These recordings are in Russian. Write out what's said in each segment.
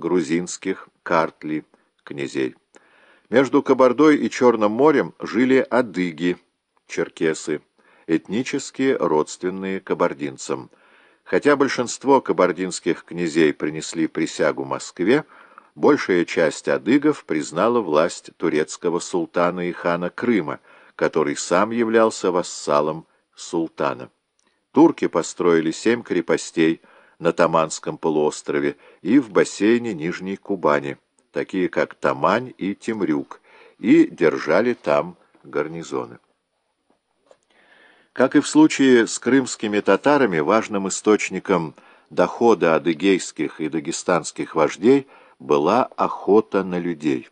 грузинских, Картли, князей. Между Кабардой и Черным морем жили адыги, черкесы, этнически родственные кабардинцам. Хотя большинство кабардинских князей принесли присягу Москве, большая часть адыгов признала власть турецкого султана и хана Крыма, который сам являлся вассалом султана. Турки построили семь крепостей на Таманском полуострове и в бассейне Нижней Кубани, такие как Тамань и Темрюк, и держали там гарнизоны. Как и в случае с крымскими татарами, важным источником дохода адыгейских и дагестанских вождей была охота на людей.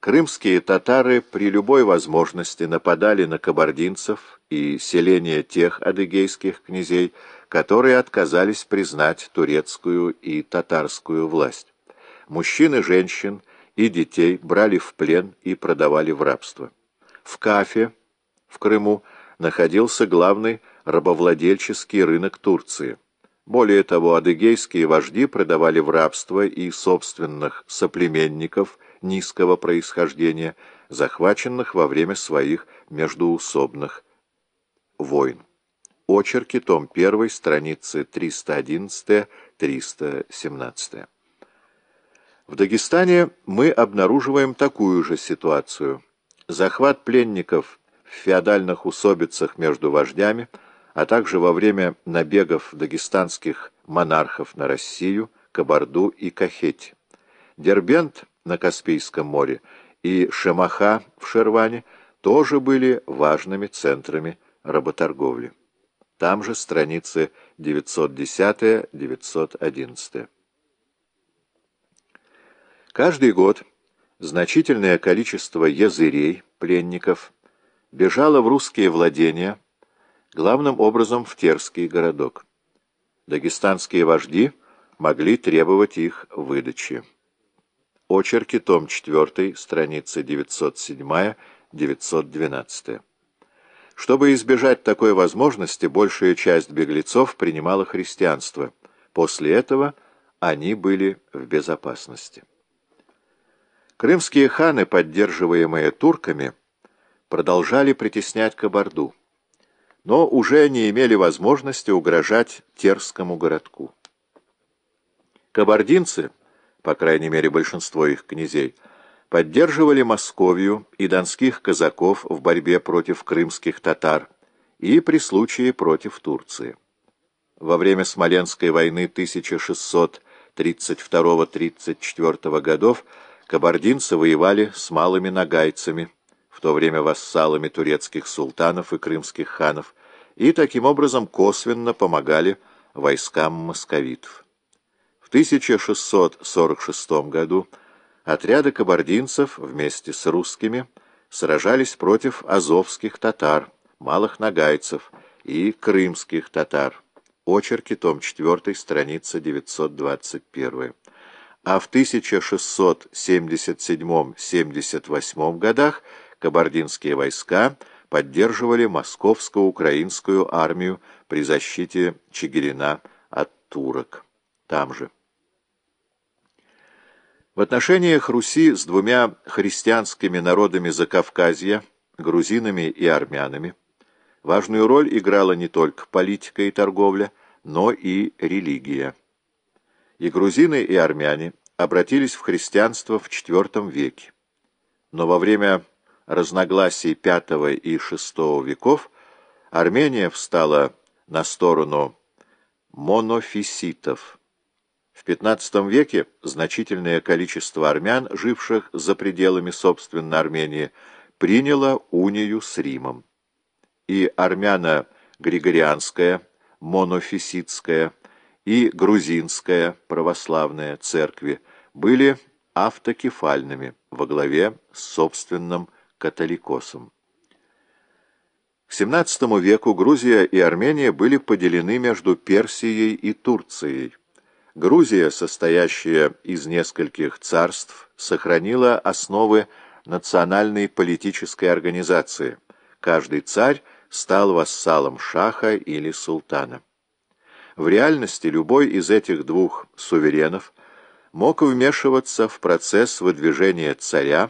Крымские татары при любой возможности нападали на кабардинцев и селения тех адыгейских князей, которые отказались признать турецкую и татарскую власть. Мужчин и женщин и детей брали в плен и продавали в рабство. В Кафе, в Крыму, находился главный рабовладельческий рынок Турции. Более того, адыгейские вожди продавали в рабство и собственных соплеменников – низкого происхождения, захваченных во время своих междуусобных войн. Очерки, том 1, страницы 311-317. В Дагестане мы обнаруживаем такую же ситуацию. Захват пленников в феодальных усобицах между вождями, а также во время набегов дагестанских монархов на Россию, Кабарду и Кахеть. Дербент на Каспийском море и Шамаха в Шерване тоже были важными центрами работорговли. Там же страницы 910-911. Каждый год значительное количество язырей, пленников, бежало в русские владения, главным образом в Терский городок. Дагестанские вожди могли требовать их выдачи. Очерки, том 4, страницы 907-912. Чтобы избежать такой возможности, большая часть беглецов принимала христианство. После этого они были в безопасности. Крымские ханы, поддерживаемые турками, продолжали притеснять Кабарду, но уже не имели возможности угрожать Терскому городку. Кабардинцы – по крайней мере большинство их князей, поддерживали Московию и донских казаков в борьбе против крымских татар и при случае против Турции. Во время Смоленской войны 1632-34 годов кабардинцы воевали с малыми нагайцами, в то время вассалами турецких султанов и крымских ханов, и таким образом косвенно помогали войскам московитов. В 1646 году отряды кабардинцев вместе с русскими сражались против азовских татар, малых нагайцев и крымских татар. Очерки, том 4, страница 921. А в 1677-78 годах кабардинские войска поддерживали московско-украинскую армию при защите Чигирина от турок. Там же. В отношениях Руси с двумя христианскими народами Закавказья, грузинами и армянами, важную роль играла не только политика и торговля, но и религия. И грузины, и армяне обратились в христианство в IV веке. Но во время разногласий V и VI веков Армения встала на сторону монофиситов – в XV веке значительное количество армян, живших за пределами собственной Армении, приняло унию с Римом. И армяно-григорианская, монофиситская и грузинская православная церкви были автокефальными во главе с собственным католикосом. К XVII веку Грузия и Армения были поделены между Персией и Турцией. Грузия, состоящая из нескольких царств, сохранила основы национальной политической организации. Каждый царь стал вассалом шаха или султана. В реальности любой из этих двух суверенов мог вмешиваться в процесс выдвижения царя